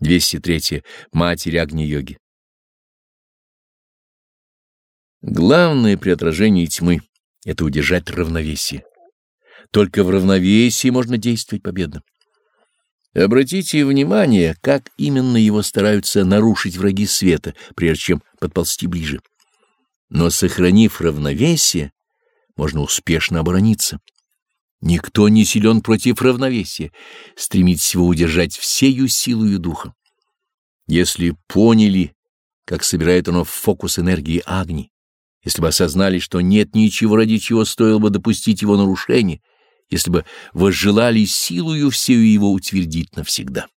203. Матерь Агни-йоги. Главное при отражении тьмы — это удержать равновесие. Только в равновесии можно действовать победно. Обратите внимание, как именно его стараются нарушить враги света, прежде чем подползти ближе. Но, сохранив равновесие, можно успешно оборониться. Никто не силен против равновесия, стремитесь его удержать всею силою духа. Если поняли, как собирает оно в фокус энергии Агни, если бы осознали, что нет ничего, ради чего стоило бы допустить его нарушение, если бы возжелали силою всею его утвердить навсегда.